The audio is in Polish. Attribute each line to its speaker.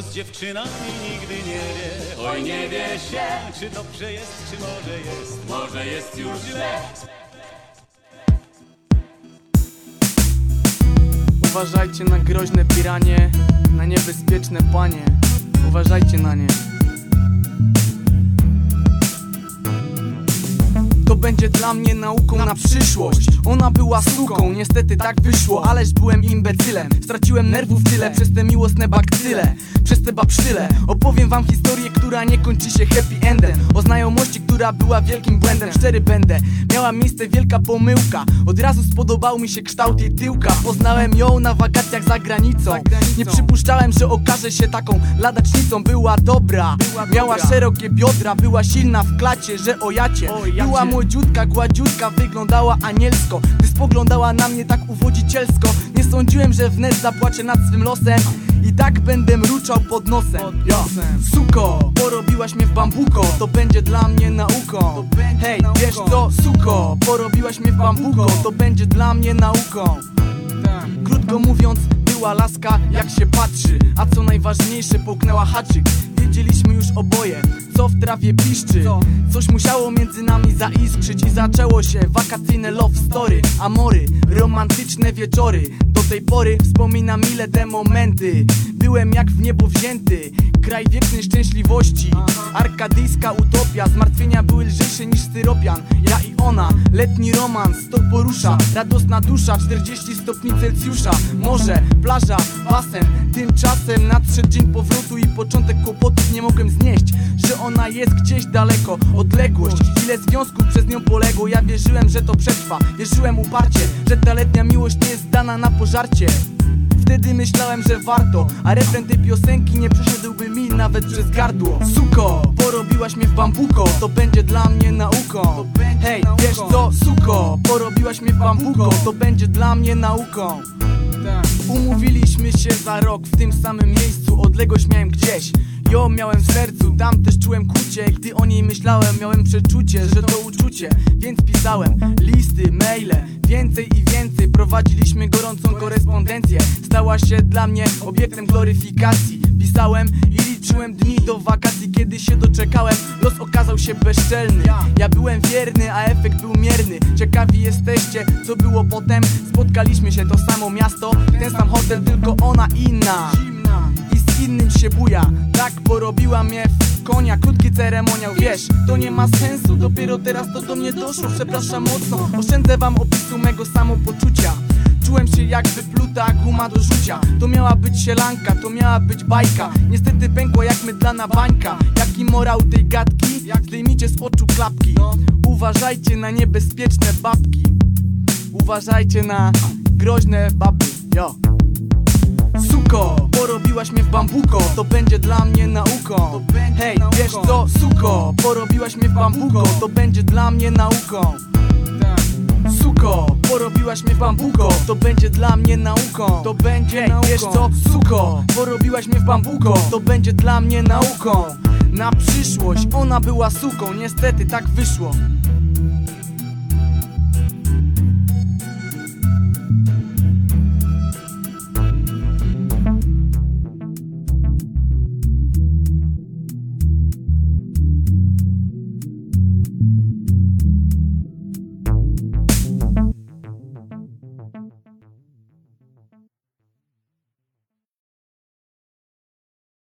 Speaker 1: Bo z dziewczynami nigdy nie wie. Oj nie wie się. Czy dobrze jest, czy może jest. Może jest już źle.
Speaker 2: Uważajcie na groźne piranie, na niebezpieczne panie. Uważajcie na nie. Będzie dla mnie nauką na przyszłość. Ona była suką, niestety tak wyszło Ależ byłem imbecylem. Straciłem nerwów tyle przez te miłosne bakcyle Przez te babsztyle Opowiem wam historię, która nie kończy się happy endem. O znajomości, która była wielkim błędem. Szczery będę Miała miejsce wielka pomyłka. Od razu spodobał mi się kształt jej tyłka. Poznałem ją na wakacjach za granicą. Nie przypuszczałem, że okaże się taką ladacznicą. Była dobra, miała szerokie biodra Była silna w klacie, że o jacie. Była młodziutka, gładziutka, wyglądała anielsko. Gdy spoglądała na mnie tak uwodzicielsko Nie sądziłem, że wnet zapłaczę nad swym losem. I tak będę mruczał pod nosem. Yo. Suko, porobiłaś mnie w bambuko. To będzie dla mnie nauką. Hej, wiesz co, suko Porobiłaś mnie w bambuko. To będzie dla mnie nauką. Krótko mówiąc, była laska jak się patrzy. A co najważniejsze, połknęła haczyk. Wiedzieliśmy już oboje, co w trawie piszczy. Coś musiało między nami zaiskrzyć I zaczęło się. Wakacyjne love story Amory, romantyczne wieczory tej pory wspominam ile te momenty. Byłem jak w niebo wzięty. Kraj wiecznej szczęśliwości. Arkadyjska utopia. Zmartwienia były lżejsze niż styropian. Ja i ona, letni romans. To porusza, radosna dusza. 40 stopni Celsjusza. Morze, plaża, basen. Tymczasem nadszedł dzień powrotu I początek kłopotów nie mogłem znieść Że ona jest gdzieś daleko. Odległość, ile związków przez nią poległo. Ja wierzyłem, że to przetrwa. Wierzyłem uparcie, że ta letnia miłość nie jest na pożarcie. Wtedy myślałem, że warto A refren tej piosenki nie przeszedłby mi nawet przez gardło. Suko, porobiłaś mnie w bambuko To będzie dla mnie nauką. Hej, wiesz co, suko Porobiłaś mnie w bambuko To będzie dla mnie nauką. Umówiliśmy się za rok w tym samym miejscu Odległość miałem gdzieś Ją miałem w sercu, tam też czułem kucie Gdy o niej myślałem, miałem przeczucie, że to uczucie. Więc pisałem listy, maile, więcej i więcej Prowadziliśmy gorącą korespondencję. Stała się dla mnie obiektem gloryfikacji. Pisałem i liczyłem dni do wakacji Kiedy się doczekałem, los okazał się bezczelny. Ja byłem wierny, a efekt był mierny. Ciekawi jesteście, co było potem? Spotkaliśmy się, to samo miasto, ten sam hotel, tylko ona inna innym się buja. Tak porobiła mnie w konia. Krótki ceremoniał, wiesz To nie ma sensu, dopiero teraz to do mnie doszło. Przepraszam mocno, oszczędzę wam opisu mego samopoczucia. Czułem się jak wypluta guma do rzucia. To miała być sielanka, to miała być bajka. Niestety pękła jak mydlana bańka. Jaki morał tej gadki? Zdejmijcie z oczu klapki. Uważajcie na niebezpieczne babki. Uważajcie na groźne baby, yo. Suko, porobiłaś mnie w bambuko To będzie dla mnie nauką. Hej, wiesz co, suko Porobiłaś mnie w bambuko To będzie dla mnie nauką. Suko, porobiłaś mnie w bambuko To będzie dla mnie nauką. To będzie, wiesz co, suko Porobiłaś mnie w bambuko To będzie dla mnie nauką. Na przyszłość, ona była suką Niestety tak wyszło